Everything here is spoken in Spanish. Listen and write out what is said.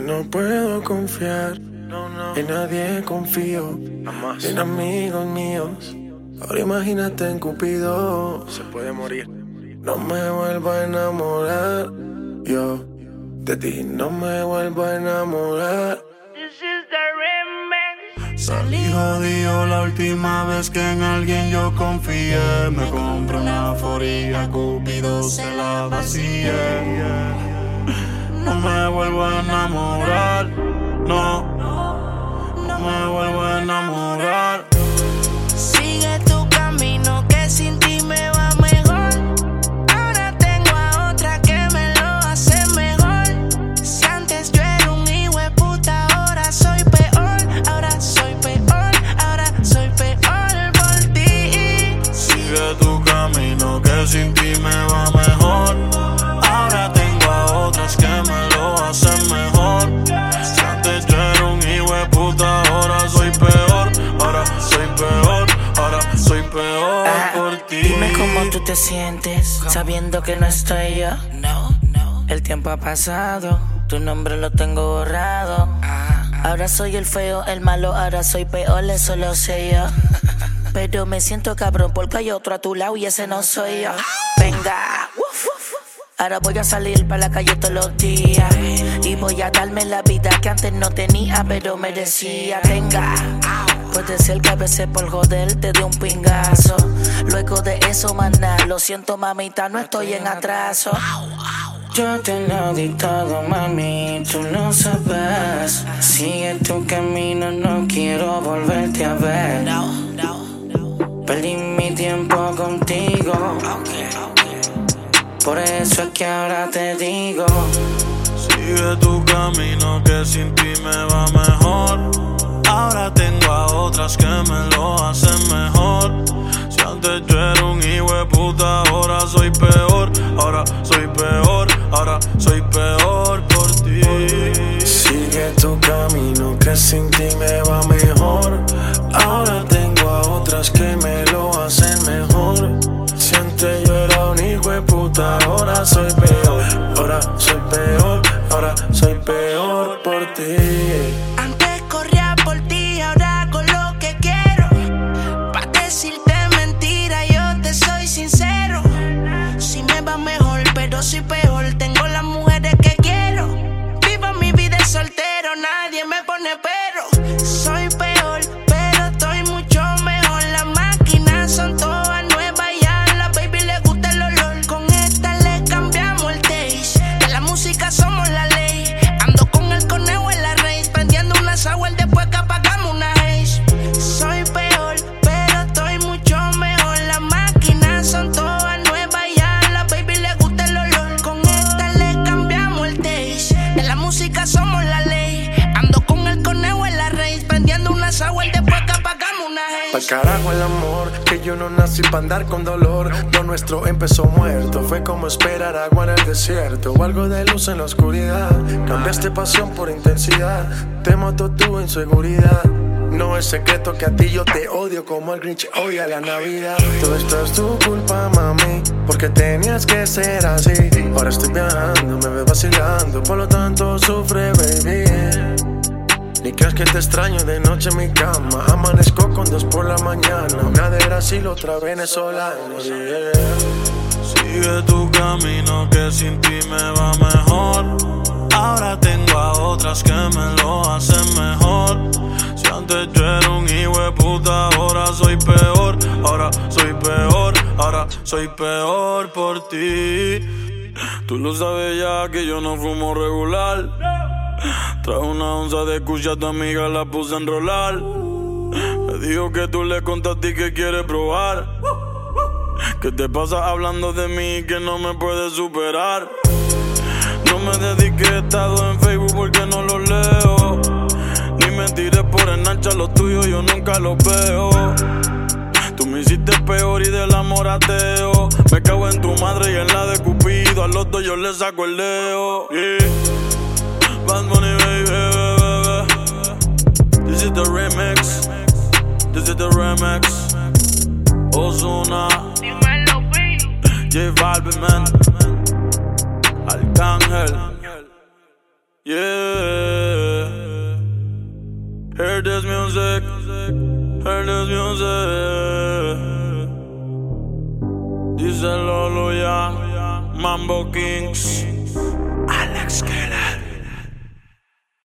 No puedo confiar en nadie confío, en amigos míos. Ahora imagínate en Cupido, se puede morir. No me vuelvo a enamorar, yo de ti no me vuelvo a enamorar. Salí jodido la última vez que en alguien yo confié. Me compré una foría, Cupido se la vacía. No me vuelvo a enamorar, no, no me vuelvo a enamorar. Cómo tú te sientes sabiendo que no estoy yo. No, no. El tiempo ha pasado, tu nombre lo tengo borrado. Ahora soy el feo, el malo, ahora soy peor, eso lo sé yo. Pero me siento cabrón porque hay otro a tu lado y ese no soy yo. Venga. uf, uf. Ahora voy a salir para la calle todos los días Y voy a darme la vida que antes no tenía pero merecía Venga, puede ser que a veces por joder te dé un pingazo Luego de eso, maná, lo siento mamita, no estoy en atraso yo te lo di todo, mami, tú lo sabes. Sigue tu camino, no quiero volverte a ver. Perdí mi tiempo contigo. Por eso es que ahora te digo. Sigue tu camino que sin ti me va mejor. Ahora tengo a otras que me lo hacen mejor. Antes yo era un hijo de puta, ahora soy peor. Ahora soy peor, ahora soy peor por ti. Sigue tu camino que sin ti me va mejor. Ahora tengo a otras que me lo hacen mejor. Si antes yo era un hijo de puta, ahora soy peor. Ahora soy peor, ahora soy peor por ti. Pero. Carajo el amor, que yo no nací para andar con dolor. Lo nuestro empezó muerto, fue como esperar agua en el desierto. O algo de luz en la oscuridad. Cambiaste pasión por intensidad, te mató tu inseguridad. No es secreto que a ti yo te odio como el Grinch odia la Navidad. Todo esto es tu culpa, mami, porque tenías que ser así. Ahora estoy viajando, me ves vacilando, por lo tanto sufre, baby. Ni creas que te extraño de noche en mi cama. Amanezco con dos por la mañana. Una de Brasil, otra venezolana. Sigue tu camino que sin ti me va mejor. Ahora tengo a otras que me lo hacen mejor. Si antes yo era un hijo de puta, ahora soy peor. Ahora soy peor, ahora soy peor por ti. Tú lo sabes ya que yo no fumo regular. Trae una onza de cucha a tu amiga, la puse a enrolar. Me dijo que tú le contaste y que quiere probar. ¿Qué te pasa hablando de mí y que no me puedes superar? No me dediqué estado en Facebook porque no lo leo. Ni me tiré por enancha los tuyos, yo nunca los veo. Tú me hiciste peor y del amor ateo. Me cago en tu madre y en la de Cupido. Al otro yo le saco el Bunny, قلبي من الكانهل Yeah. Hear this music. Hear this music. Diesel Oloya Mambo Kings. Alex Keller.